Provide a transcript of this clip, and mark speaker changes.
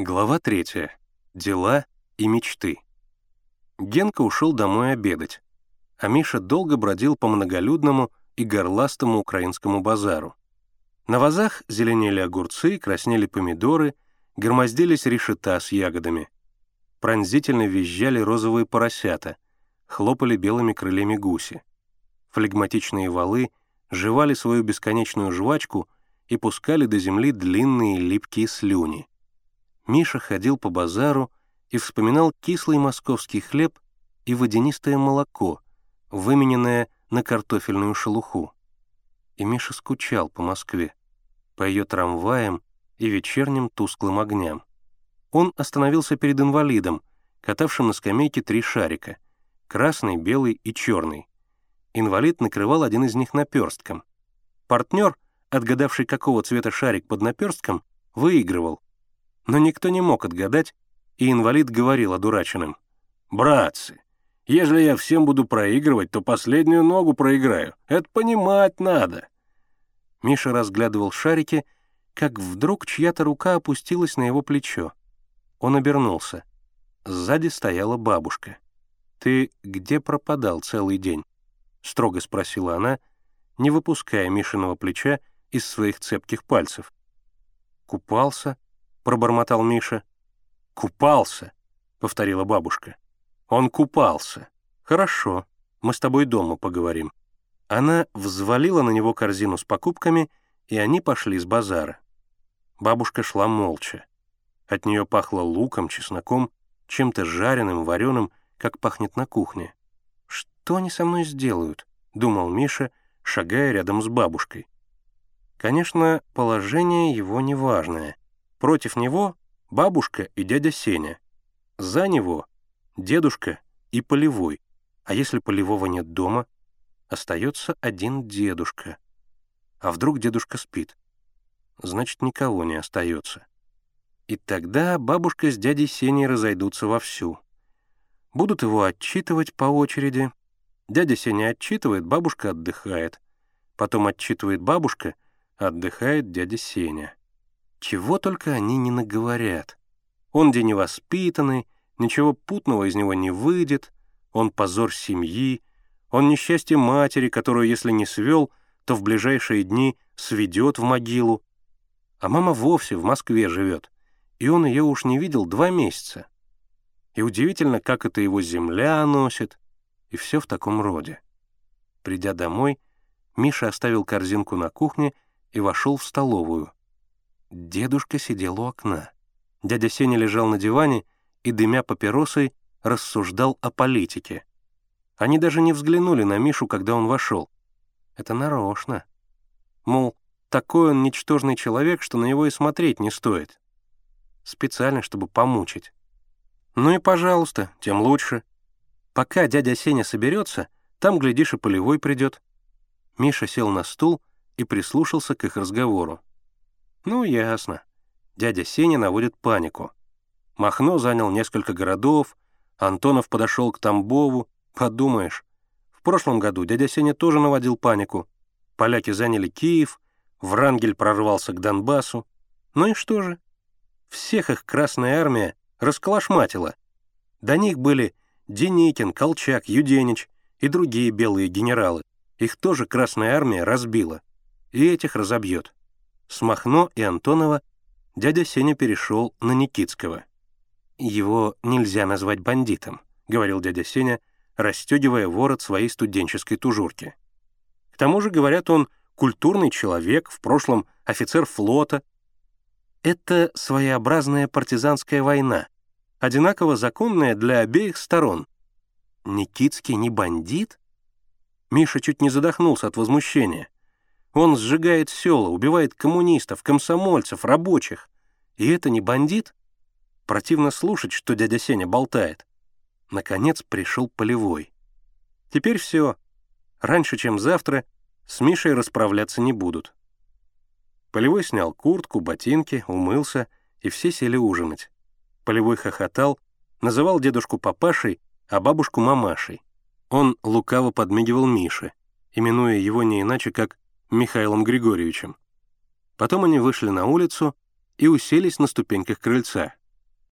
Speaker 1: Глава третья. Дела и мечты. Генка ушел домой обедать, а Миша долго бродил по многолюдному и горластому украинскому базару. На вазах зеленели огурцы, краснели помидоры, громоздились решета с ягодами. Пронзительно визжали розовые поросята, хлопали белыми крыльями гуси. Флегматичные валы жевали свою бесконечную жвачку и пускали до земли длинные липкие слюни. Миша ходил по базару и вспоминал кислый московский хлеб и водянистое молоко, вымененное на картофельную шелуху. И Миша скучал по Москве, по ее трамваям и вечерним тусклым огням. Он остановился перед инвалидом, катавшим на скамейке три шарика — красный, белый и черный. Инвалид накрывал один из них наперстком. Партнер, отгадавший, какого цвета шарик под наперстком, выигрывал, но никто не мог отгадать, и инвалид говорил одураченным. «Братцы, если я всем буду проигрывать, то последнюю ногу проиграю. Это понимать надо». Миша разглядывал шарики, как вдруг чья-то рука опустилась на его плечо. Он обернулся. Сзади стояла бабушка. «Ты где пропадал целый день?» — строго спросила она, не выпуская Мишиного плеча из своих цепких пальцев. «Купался», пробормотал Миша. «Купался», — повторила бабушка. «Он купался. Хорошо, мы с тобой дома поговорим». Она взвалила на него корзину с покупками, и они пошли с базара. Бабушка шла молча. От нее пахло луком, чесноком, чем-то жареным, вареным, как пахнет на кухне. «Что они со мной сделают?» — думал Миша, шагая рядом с бабушкой. Конечно, положение его неважное — Против него бабушка и дядя Сеня. За него дедушка и Полевой. А если Полевого нет дома, остается один дедушка. А вдруг дедушка спит? Значит, никого не остается. И тогда бабушка с дядей Сеней разойдутся вовсю. Будут его отчитывать по очереди. Дядя Сеня отчитывает, бабушка отдыхает. Потом отчитывает бабушка, отдыхает дядя Сеня. Чего только они не наговорят. Он день невоспитанный, ничего путного из него не выйдет, он позор семьи, он несчастье матери, которую, если не свел, то в ближайшие дни сведет в могилу. А мама вовсе в Москве живет, и он ее уж не видел два месяца. И удивительно, как это его земля носит, и все в таком роде. Придя домой, Миша оставил корзинку на кухне и вошел в столовую — Дедушка сидел у окна. Дядя Сеня лежал на диване и, дымя папиросой, рассуждал о политике. Они даже не взглянули на Мишу, когда он вошел. Это нарочно. Мол, такой он ничтожный человек, что на него и смотреть не стоит. Специально, чтобы помучить. Ну и пожалуйста, тем лучше. Пока дядя Сеня соберется, там, глядишь, и полевой придет. Миша сел на стул и прислушался к их разговору. Ну, ясно. Дядя Сеня наводит панику. Махно занял несколько городов, Антонов подошел к Тамбову. Подумаешь, в прошлом году дядя Сеня тоже наводил панику. Поляки заняли Киев, Врангель прорвался к Донбассу. Ну и что же? Всех их Красная Армия расколошматила. До них были Деникин, Колчак, Юденич и другие белые генералы. Их тоже Красная Армия разбила. И этих разобьет. С Махно и Антонова дядя Сеня перешел на Никитского. «Его нельзя назвать бандитом», — говорил дядя Сеня, расстегивая ворот своей студенческой тужурки. К тому же, говорят, он культурный человек, в прошлом офицер флота. Это своеобразная партизанская война, одинаково законная для обеих сторон. Никитский не бандит? Миша чуть не задохнулся от возмущения. Он сжигает села, убивает коммунистов, комсомольцев, рабочих. И это не бандит? Противно слушать, что дядя Сеня болтает. Наконец пришел полевой. Теперь все. Раньше, чем завтра, с Мишей расправляться не будут. Полевой снял куртку, ботинки, умылся, и все сели ужинать. Полевой хохотал, называл дедушку папашей, а бабушку мамашей. Он лукаво подмигивал Мише, именуя его не иначе, как Михаилом Григорьевичем. Потом они вышли на улицу и уселись на ступеньках крыльца —